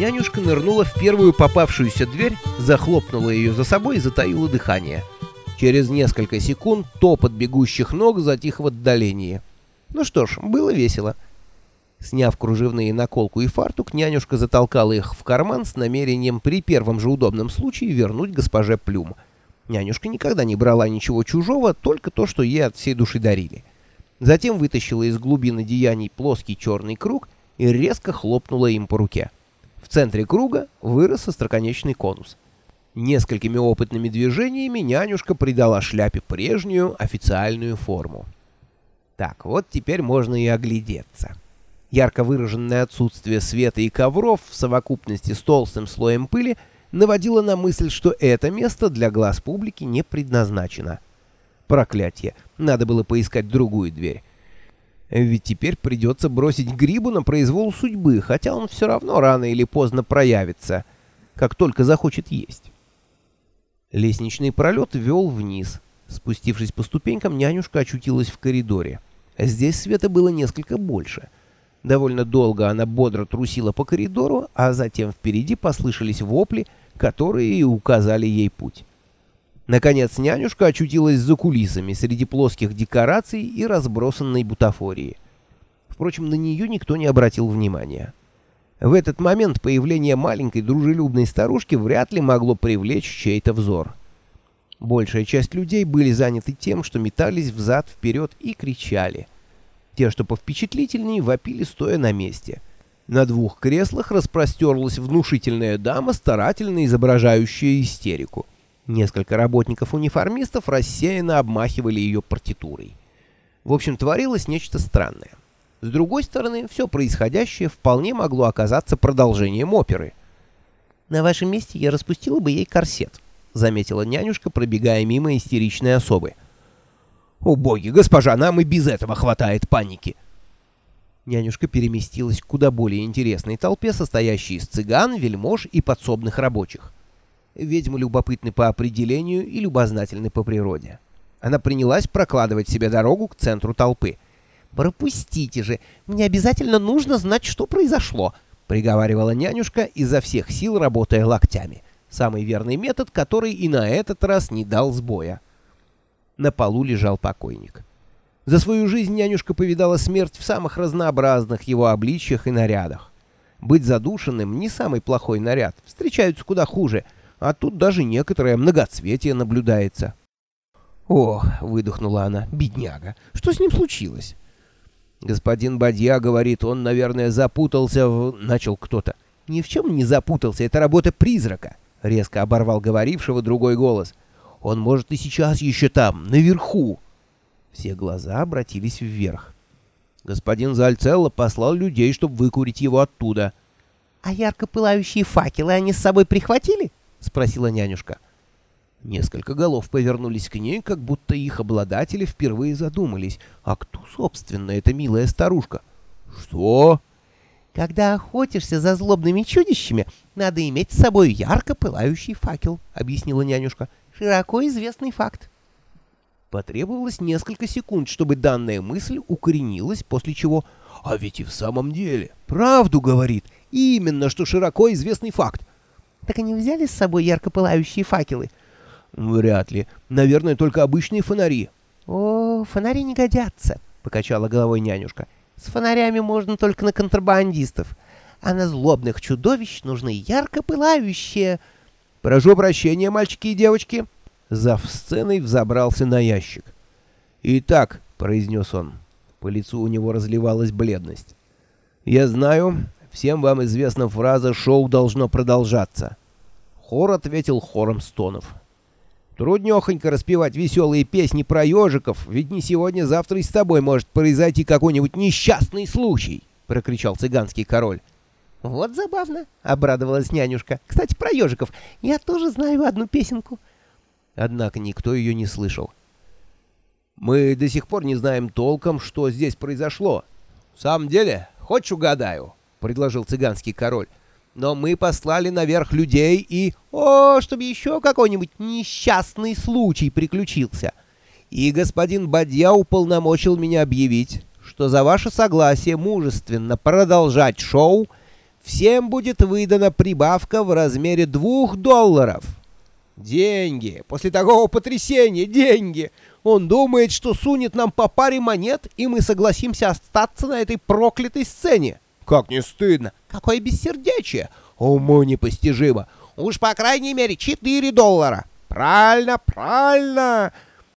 Нянюшка нырнула в первую попавшуюся дверь, захлопнула ее за собой и затаила дыхание. Через несколько секунд топот бегущих ног затих в отдалении. Ну что ж, было весело. Сняв кружевные наколку и фартук, нянюшка затолкала их в карман с намерением при первом же удобном случае вернуть госпоже Плюм. Нянюшка никогда не брала ничего чужого, только то, что ей от всей души дарили. Затем вытащила из глубины деяний плоский черный круг и резко хлопнула им по руке. Центре круга вырос остроконечный конус. Несколькими опытными движениями нянюшка придала шляпе прежнюю официальную форму. Так, вот теперь можно и оглядеться. Ярко выраженное отсутствие света и ковров в совокупности с толстым слоем пыли наводило на мысль, что это место для глаз публики не предназначено. Проклятие, надо было поискать другую дверь. Ведь теперь придется бросить Грибу на произвол судьбы, хотя он все равно рано или поздно проявится, как только захочет есть. Лестничный пролет вел вниз. Спустившись по ступенькам, нянюшка очутилась в коридоре. Здесь света было несколько больше. Довольно долго она бодро трусила по коридору, а затем впереди послышались вопли, которые указали ей путь. Наконец нянюшка очутилась за кулисами среди плоских декораций и разбросанной бутафории. Впрочем, на нее никто не обратил внимания. В этот момент появление маленькой дружелюбной старушки вряд ли могло привлечь чей-то взор. Большая часть людей были заняты тем, что метались взад-вперед и кричали. Те, что повпечатлительнее, вопили стоя на месте. На двух креслах распростерлась внушительная дама, старательно изображающая истерику. Несколько работников-униформистов рассеянно обмахивали ее партитурой. В общем, творилось нечто странное. С другой стороны, все происходящее вполне могло оказаться продолжением оперы. «На вашем месте я распустила бы ей корсет», — заметила нянюшка, пробегая мимо истеричной особы. «О боги, госпожа, нам и без этого хватает паники!» Нянюшка переместилась к куда более интересной толпе, состоящей из цыган, вельмож и подсобных рабочих. Ведьмы любопытны по определению и любознательны по природе. Она принялась прокладывать себе дорогу к центру толпы — «Пропустите же! Мне обязательно нужно знать, что произошло!» — приговаривала нянюшка, изо всех сил работая локтями. Самый верный метод, который и на этот раз не дал сбоя. На полу лежал покойник. За свою жизнь нянюшка повидала смерть в самых разнообразных его обличьях и нарядах. Быть задушенным — не самый плохой наряд, встречаются куда хуже, а тут даже некоторое многоцветие наблюдается. «О!» — выдохнула она. «Бедняга! Что с ним случилось?» «Господин Бадья говорит, он, наверное, запутался в...» — начал кто-то. «Ни в чем не запутался, это работа призрака», — резко оборвал говорившего другой голос. «Он, может, и сейчас еще там, наверху». Все глаза обратились вверх. Господин Зальцелло послал людей, чтобы выкурить его оттуда. «А ярко пылающие факелы они с собой прихватили?» — спросила нянюшка. — Несколько голов повернулись к ней, как будто их обладатели впервые задумались. А кто, собственно, эта милая старушка? Что? Когда охотишься за злобными чудищами, надо иметь с собой ярко пылающий факел, объяснила нянюшка. Широко известный факт. Потребовалось несколько секунд, чтобы данная мысль укоренилась, после чего... А ведь и в самом деле, правду говорит, именно что широко известный факт. Так они взяли с собой ярко пылающие факелы? Вряд ли. Наверное, только обычные фонари. О, фонари не годятся, покачала головой нянюшка. С фонарями можно только на контрабандистов, а на злобных чудовищ нужны ярко пылающие. Прошу прощения, мальчики и девочки. Зав сценой взобрался на ящик. Итак, произнес он. По лицу у него разливалась бледность. Я знаю, всем вам известна фраза «шоу должно продолжаться». Хор ответил хором стонов. Труднёхонько распевать веселые песни про ежиков, ведь не сегодня-завтра и с тобой может произойти какой-нибудь несчастный случай, — прокричал цыганский король. — Вот забавно, — обрадовалась нянюшка. — Кстати, про ежиков. Я тоже знаю одну песенку. Однако никто ее не слышал. — Мы до сих пор не знаем толком, что здесь произошло. — В самом деле, хочешь угадаю? — предложил цыганский король но мы послали наверх людей и... О, чтобы еще какой-нибудь несчастный случай приключился. И господин Бадья уполномочил меня объявить, что за ваше согласие мужественно продолжать шоу всем будет выдана прибавка в размере двух долларов. Деньги! После такого потрясения деньги! Он думает, что сунет нам по паре монет, и мы согласимся остаться на этой проклятой сцене. Как не стыдно! Какое бессердечие! Уму непостижимо! Уж по крайней мере 4 доллара! Правильно, правильно!